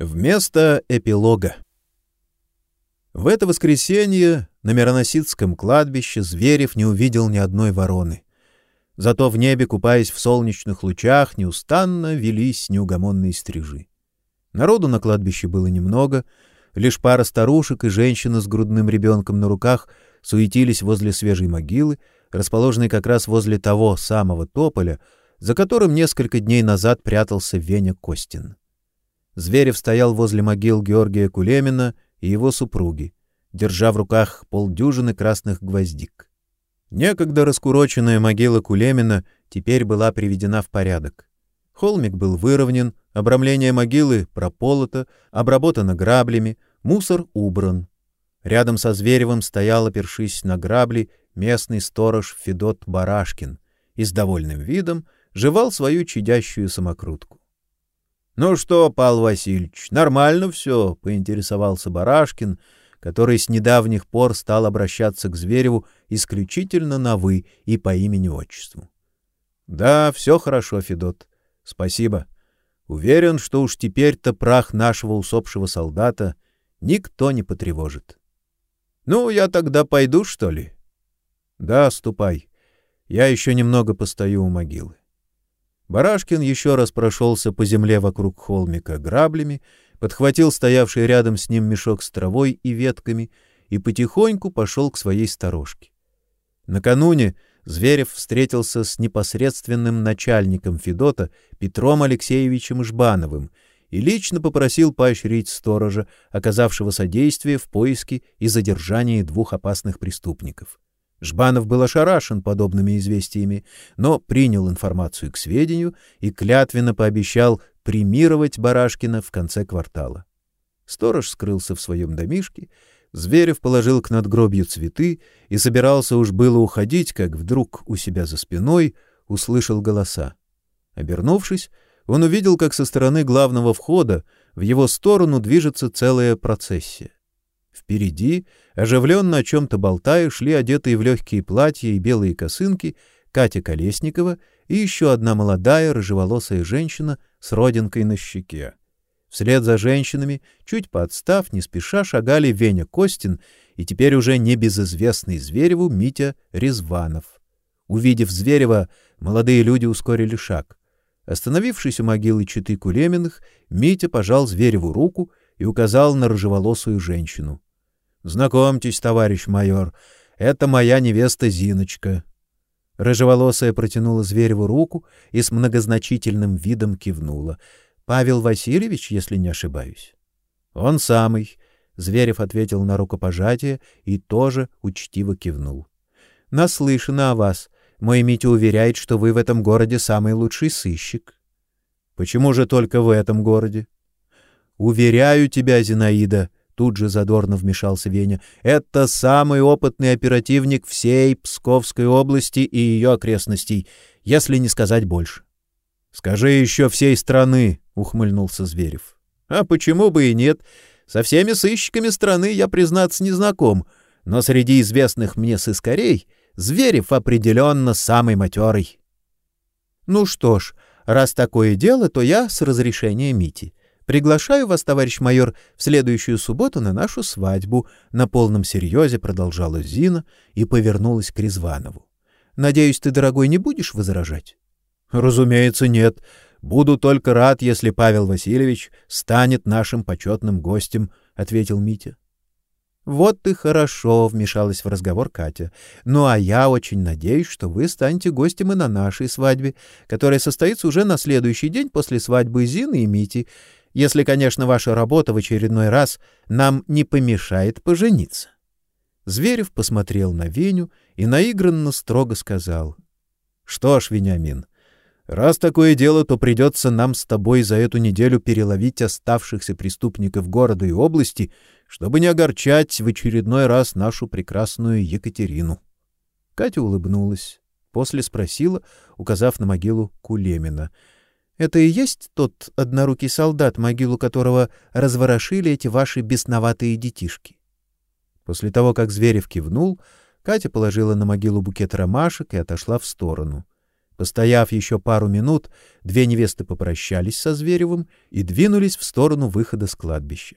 Вместо эпилога. В это воскресенье на Мироносицком кладбище Зверев не увидел ни одной вороны. Зато в небе, купаясь в солнечных лучах, неустанно велись неугомонные стрижи. Народу на кладбище было немного, лишь пара старушек и женщина с грудным ребенком на руках суетились возле свежей могилы, расположенной как раз возле того самого тополя, за которым несколько дней назад прятался Веня Костин. Зверев стоял возле могил Георгия Кулемина и его супруги, держа в руках полдюжины красных гвоздик. Некогда раскуроченная могила Кулемина теперь была приведена в порядок. Холмик был выровнен, обрамление могилы прополото, обработано граблями, мусор убран. Рядом со Зверевым стоял, опершись на грабли, местный сторож Федот Барашкин и с довольным видом жевал свою чадящую самокрутку. Ну что, Павел Васильевич, нормально все, поинтересовался Барашкин, который с недавних пор стал обращаться к Звереву исключительно на вы и по имени-отчеству. Да, все хорошо, Федот. Спасибо. Уверен, что уж теперь-то прах нашего усопшего солдата никто не потревожит. Ну, я тогда пойду, что ли? Да, ступай. Я еще немного постою у могилы. Барашкин еще раз прошелся по земле вокруг холмика граблями, подхватил стоявший рядом с ним мешок с травой и ветками и потихоньку пошел к своей сторожке. Накануне Зверев встретился с непосредственным начальником Федота Петром Алексеевичем Жбановым и лично попросил поощрить сторожа, оказавшего содействие в поиске и задержании двух опасных преступников. Жбанов был ошарашен подобными известиями, но принял информацию к сведению и клятвенно пообещал премировать Барашкина в конце квартала. Сторож скрылся в своем домишке, Зверев положил к надгробью цветы и собирался уж было уходить, как вдруг у себя за спиной услышал голоса. Обернувшись, он увидел, как со стороны главного входа в его сторону движется целая процессия. Впереди, оживленно о чем-то болтая, шли одетые в легкие платья и белые косынки Катя Колесникова и еще одна молодая рыжеволосая женщина с родинкой на щеке. Вслед за женщинами, чуть подстав, не спеша шагали Веня Костин и теперь уже небезызвестный Звереву Митя Резванов. Увидев Зверева, молодые люди ускорили шаг. Остановившись у могилы Читы Кулеминых, Митя пожал Звереву руку и указал на рыжеволосую женщину. Знакомьтесь, товарищ майор, это моя невеста Зиночка. Рыжеволосая протянула Звереву руку и с многозначительным видом кивнула. Павел Васильевич, если не ошибаюсь. Он самый, Зверев ответил на рукопожатие и тоже учтиво кивнул. Наслышано о вас. Мой Митя уверяет, что вы в этом городе самый лучший сыщик. Почему же только в этом городе? Уверяю тебя, Зинаида, Тут же задорно вмешался Веня. Это самый опытный оперативник всей Псковской области и ее окрестностей, если не сказать больше. Скажи еще всей страны, ухмыльнулся Зверев. А почему бы и нет? Со всеми сыщиками страны я, признаться, не знаком, но среди известных мне сыскарей Зверев определенно самый матерый. Ну что ж, раз такое дело, то я с разрешения Мити. Приглашаю вас, товарищ майор, в следующую субботу на нашу свадьбу, на полном серьезе продолжала Зина и повернулась к Резванову. Надеюсь, ты, дорогой, не будешь возражать? Разумеется, нет. Буду только рад, если Павел Васильевич станет нашим почетным гостем, ответил Митя. Вот и хорошо, вмешалась в разговор Катя. Ну а я очень надеюсь, что вы станете гостем и на нашей свадьбе, которая состоится уже на следующий день после свадьбы Зины и Мити если, конечно, ваша работа в очередной раз нам не помешает пожениться. Зверев посмотрел на Веню и наигранно строго сказал: "Что ж, Вениамин, раз такое дело, то придется нам с тобой за эту неделю переловить оставшихся преступников города и области, чтобы не огорчать в очередной раз нашу прекрасную Екатерину". Катя улыбнулась, после спросила, указав на могилу Кулемина: это и есть тот однорукий солдат, могилу которого разворошили эти ваши бесноватые детишки. После того, как Зверев кивнул, Катя положила на могилу букет ромашек и отошла в сторону. Постояв еще пару минут, две невесты попрощались со Зверевым и двинулись в сторону выхода с кладбища.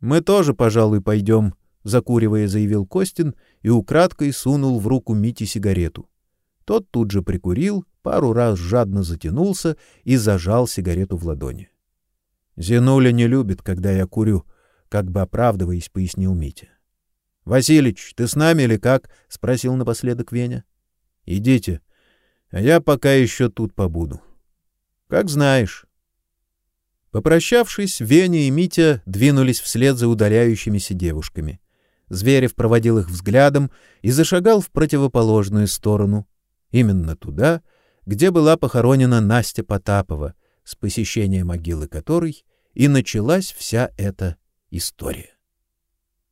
Мы тоже, пожалуй, пойдем», — закуривая, заявил Костин и украдкой сунул в руку Мити сигарету. Тот тут же прикурил, пару раз жадно затянулся и зажал сигарету в ладони. Зинуля не любит, когда я курю, как бы оправдываясь, пояснил Митя. Василич, ты с нами или как? спросил напоследок Веня. Идите, а я пока еще тут побуду. Как знаешь. Попрощавшись, Веня и Митя двинулись вслед за удаляющимися девушками. Зверев проводил их взглядом и зашагал в противоположную сторону, именно туда, где была похоронена Настя Потапова, с посещения могилы которой и началась вся эта история.